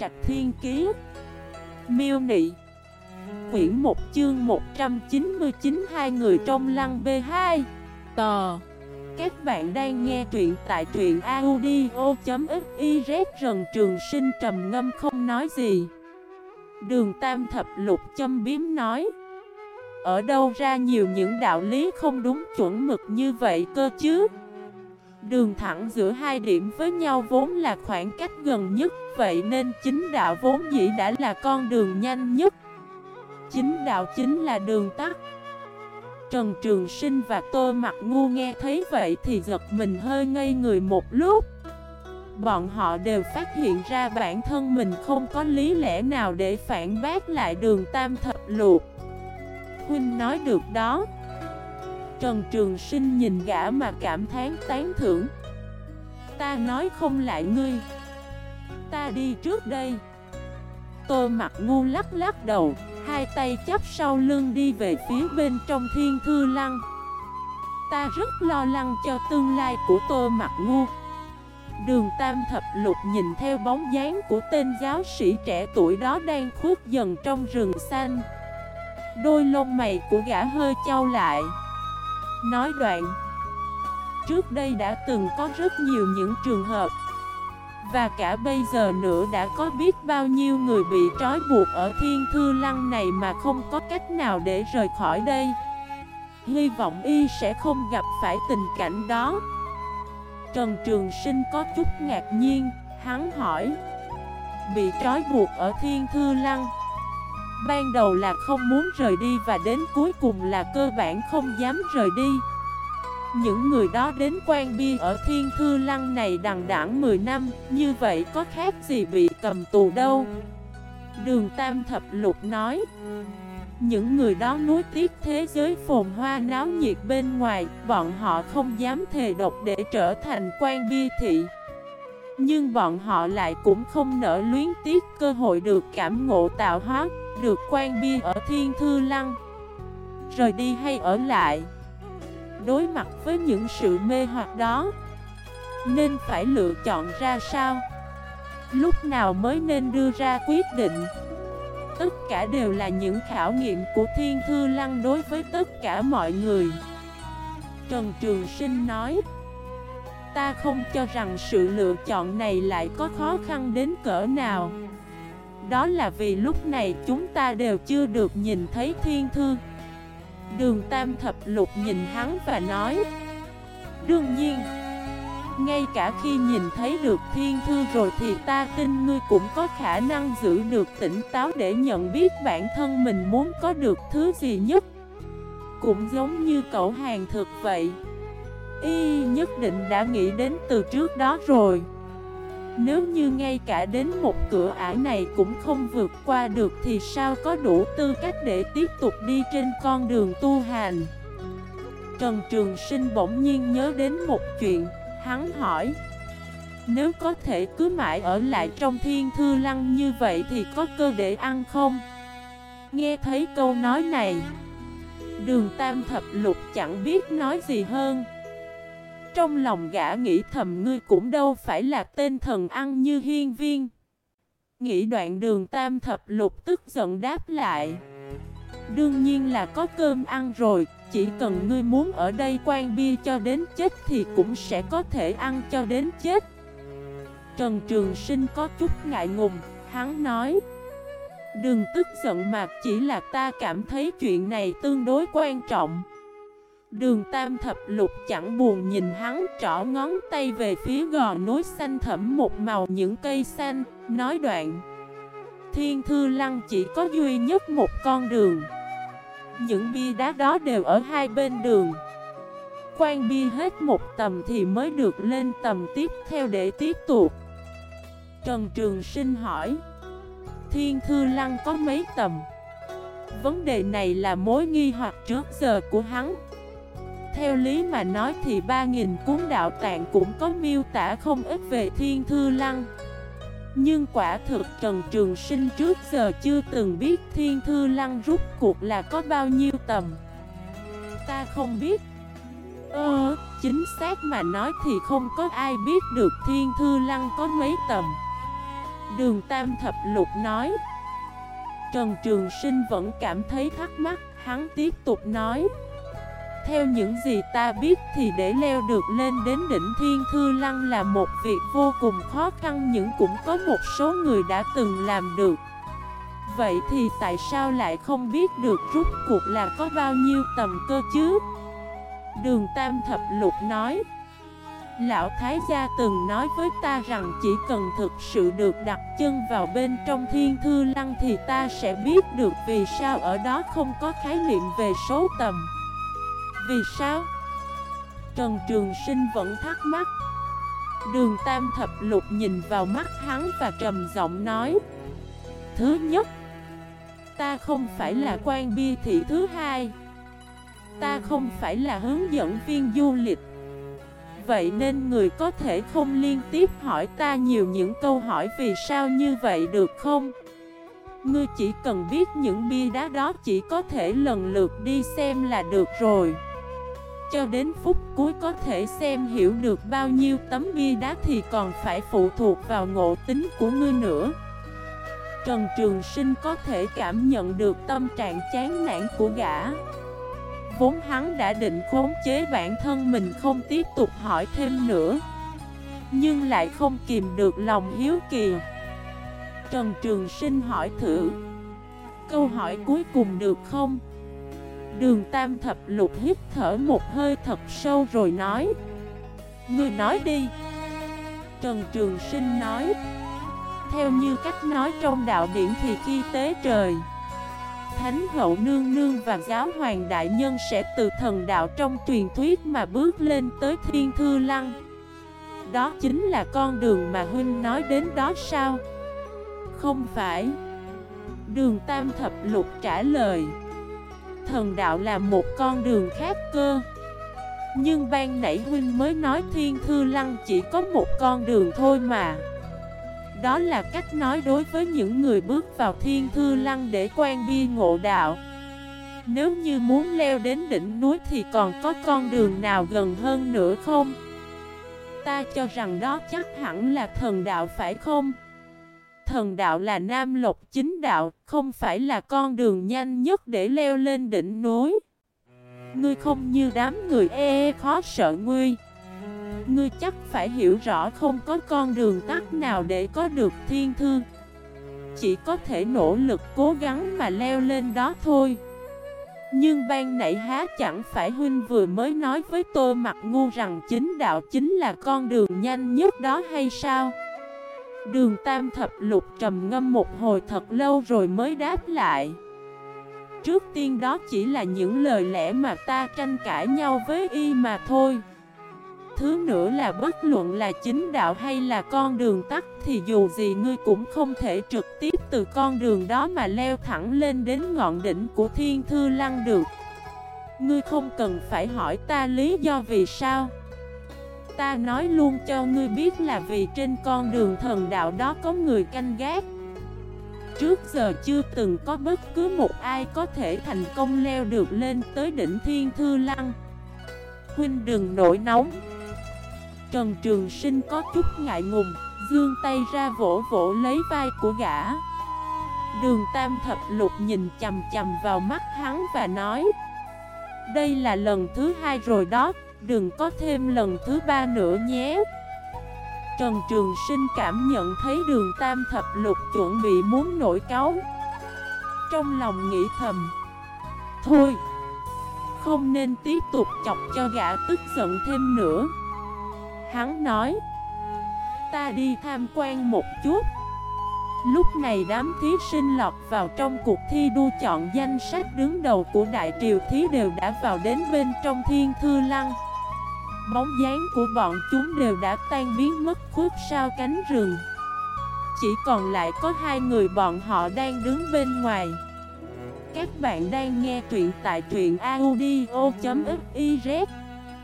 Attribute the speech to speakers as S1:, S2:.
S1: Trạch Thiên Kiế Miêu Nị. Quyển 1 chương 199 Hai người trong lăng B2 Tò Các bạn đang nghe truyện tại truyện audio.xyz Rần Trường Sinh trầm ngâm không nói gì. Đường Tam Thập Lục châm biếm nói, Ở đâu ra nhiều những đạo lý không đúng chuẩn mực như vậy cơ chứ? Đường thẳng giữa hai điểm với nhau vốn là khoảng cách gần nhất, Vậy nên chính đạo vốn dĩ đã là con đường nhanh nhất. Chính đạo chính là đường tắt. Trần Trường Sinh và Tô Mặt Ngu nghe thấy vậy thì giật mình hơi ngây người một lúc. Bọn họ đều phát hiện ra bản thân mình không có lý lẽ nào để phản bác lại đường tam thập luộc Huynh nói được đó. Trần Trường Sinh nhìn gã mà cảm thán tán thưởng. Ta nói không lại ngươi. Ta đi trước đây. Tô mặt ngu lắc lắc đầu, Hai tay chắp sau lưng đi về phía bên trong thiên thư lăng. Ta rất lo lắng cho tương lai của tô mặt ngu. Đường Tam Thập Lục nhìn theo bóng dáng của tên giáo sĩ trẻ tuổi đó đang khuất dần trong rừng xanh. Đôi lông mày của gã hơi trao lại. Nói đoạn. Trước đây đã từng có rất nhiều những trường hợp. Và cả bây giờ nữa đã có biết bao nhiêu người bị trói buộc ở thiên thư lăng này mà không có cách nào để rời khỏi đây. Hy vọng y sẽ không gặp phải tình cảnh đó. Trần Trường Sinh có chút ngạc nhiên, hắn hỏi Bị trói buộc ở thiên thư lăng Ban đầu là không muốn rời đi và đến cuối cùng là cơ bản không dám rời đi. Những người đó đến quan bia ở thiên thư lăng này đằng đẵng 10 năm, Như vậy có khác gì bị cầm tù đâu? Đường Tam Thập Lục nói. Những người đó nuối tiếc thế giới phồn hoa náo nhiệt bên ngoài, Bọn họ không dám thề độc để trở thành quan bia thị. Nhưng bọn họ lại cũng không nở luyến tiếc cơ hội được cảm ngộ tạo hóa được quan bia ở Thiên Thư Lăng. Rời đi hay ở lại? Đối mặt với những sự mê hoặc đó, Nên phải lựa chọn ra sao? Lúc nào mới nên đưa ra quyết định? Tất cả đều là những khảo nghiệm của Thiên Thư Lăng đối với tất cả mọi người. Trần Trường Sinh nói, Ta không cho rằng sự lựa chọn này lại có khó khăn đến cỡ nào đó là vì lúc này chúng ta đều chưa được nhìn thấy thiên thư Đường Tam Thập Lục nhìn hắn và nói, Đương nhiên, Ngay cả khi nhìn thấy được thiên thư rồi thì ta tin ngươi cũng có khả năng giữ được tỉnh táo để nhận biết bản thân mình muốn có được thứ gì nhất. Cũng giống như cậu hàng thực vậy, Y nhất định đã nghĩ đến từ trước đó rồi nếu như ngay cả đến một cửa ải này cũng không vượt qua được thì sao có đủ tư cách để tiếp tục đi trên con đường tu hành? Trần Trường Sinh bỗng nhiên nhớ đến một chuyện, hắn hỏi Nếu có thể cứ mãi ở lại trong thiên thư lăng như vậy thì có cơ để ăn không? Nghe thấy câu nói này Đường Tam Thập Lục chẳng biết nói gì hơn trong lòng gã nghĩ thầm ngươi cũng đâu phải là tên thần ăn như hiên viên. Nghĩ đoạn đường tam thập lục tức giận đáp lại. Đương nhiên là có cơm ăn rồi, chỉ cần ngươi muốn ở đây quan bia cho đến chết thì cũng sẽ có thể ăn cho đến chết. Trần Trường Sinh có chút ngại ngùng, hắn nói Đừng tức giận mà chỉ là ta cảm thấy chuyện này tương đối quan trọng Đường tam thập lục chẳng buồn nhìn hắn trỏ ngón tay về phía gò núi xanh thẫm một màu những cây xanh, nói đoạn. Thiên thư lăng chỉ có duy nhất một con đường. Những bia đá đó đều ở hai bên đường. Quan bia hết một tầm thì mới được lên tầm tiếp theo để tiếp tục. Trần Trường Sinh hỏi Thiên thư lăng có mấy tầm? Vấn đề này là mối nghi hoặc trước giờ của hắn theo lý mà nói thì 3.000 cuốn đạo tạng cũng có miêu tả không ít về thiên thư lăng. Nhưng quả thực Trần Trường Sinh trước giờ chưa từng biết thiên thư lăng rút cuộc là có bao nhiêu tầm. Ta không biết. Ờ, chính xác mà nói thì không có ai biết được thiên thư lăng có mấy tầm. Đường Tam Thập Lục nói. Trần Trường Sinh vẫn cảm thấy thắc mắc Hắn tiếp tục nói. Theo những gì ta biết thì để leo được lên đến đỉnh Thiên Thư Lăng là một việc vô cùng khó khăn, Nhưng cũng có một số người đã từng làm được Vậy thì tại sao lại không biết được rút cuộc là có bao nhiêu tầm cơ chứ? Đường Tam Thập Lục nói Lão Thái gia từng nói với ta rằng chỉ cần thực sự được đặt chân vào bên trong thiên thư lăng thì ta sẽ biết được vì sao ở đó không có khái niệm về số tầm. Vì sao? Trần Trường Sinh vẫn thắc mắc. Đường Tam Thập Lục nhìn vào mắt hắn và trầm giọng nói, Thứ nhất, Ta không phải là quan bia thị thứ hai Ta không phải là hướng dẫn viên du lịch Vậy nên người có thể không liên tiếp hỏi ta nhiều những câu hỏi vì sao như vậy được không? Ngươi chỉ cần biết những bia đá đó chỉ có thể lần lượt đi xem là được rồi cho đến phút cuối có thể xem hiểu được bao nhiêu tấm bia đá thì còn phải phụ thuộc vào ngộ tính của ngươi nữa. Trần Trường Sinh có thể cảm nhận được tâm trạng chán nản của gã. Vốn hắn đã định khống chế bản thân mình không tiếp tục hỏi thêm nữa, Nhưng lại không kìm được lòng hiếu kỳ. Trần Trường Sinh hỏi thử, Câu hỏi cuối cùng được không? Đường Tam Thập Lục hít thở một hơi thật sâu rồi nói. Ngươi nói đi. Trần Trường Sinh nói. Theo như cách nói trong đạo điển thì khi tế trời, Thánh hậu nương nương và giáo hoàng đại nhân sẽ từ thần đạo trong truyền thuyết mà bước lên tới thiên thư lăng. Đó chính là con đường mà huynh nói đến đó sao? Không phải. Đường Tam Thập Lục trả lời. Thần đạo là một con đường khác cơ Nhưng ban nãy huynh mới nói thiên thư lăng chỉ có một con đường thôi mà đó là cách nói đối với những người bước vào thiên thư lăng để quan bi ngộ đạo Nếu như muốn leo đến đỉnh núi thì còn có con đường nào gần hơn nữa không? Ta cho rằng đó chắc hẳn là thần đạo phải không? Thần đạo là nam lộc chính đạo, không phải là con đường nhanh nhất để leo lên đỉnh núi. Ngươi không như đám người e, e khó sợ nguy Ngươi chắc phải hiểu rõ không có con đường tắt nào để có được thiên thư. Chỉ có thể nỗ lực cố gắng mà leo lên đó thôi. Nhưng ban nãy há chẳng phải huynh vừa mới nói với tôi mặt ngu rằng chính đạo chính là con đường nhanh nhất đó hay sao? Đường tam thập lục trầm ngâm một hồi thật lâu rồi mới đáp lại Trước tiên đó chỉ là những lời lẽ mà ta tranh cãi nhau với y mà thôi Thứ nữa là bất luận là chính đạo hay là con đường tắt thì dù gì ngươi cũng không thể trực tiếp từ con đường đó mà leo thẳng lên đến ngọn đỉnh của thiên thư lăng được. Ngươi không cần phải hỏi ta lý do vì sao. Ta nói luôn cho ngươi biết là vì trên con đường thần đạo đó có người canh gác. Trước giờ chưa từng có bất cứ một ai có thể thành công leo được lên tới đỉnh thiên thư lăng. Huynh đừng nổi nóng. Trần Trường Sinh có chút ngại ngùng, dương tay ra vỗ vỗ lấy vai của gã. Đường Tam Thập Lục nhìn chầm chầm vào mắt hắn và nói Đây là lần thứ hai rồi đó, đừng có thêm lần thứ ba nữa nhé. Trần Trường Sinh cảm nhận thấy đường Tam Thập Lục chuẩn bị muốn nổi cáo, Trong lòng nghĩ thầm Thôi Không nên tiếp tục chọc cho gã tức giận thêm nữa. Hắn nói Ta đi tham quan một chút. Lúc này đám thí sinh lọt vào trong cuộc thi đua chọn danh sách đứng đầu của Đại Triều Thí đều đã vào đến bên trong thiên thư lăng. Bóng dáng của bọn chúng đều đã tan biến mất khuất sau cánh rừng. Chỉ còn lại có hai người bọn họ đang đứng bên ngoài. Các bạn đang nghe truyện tại truyện audio.fif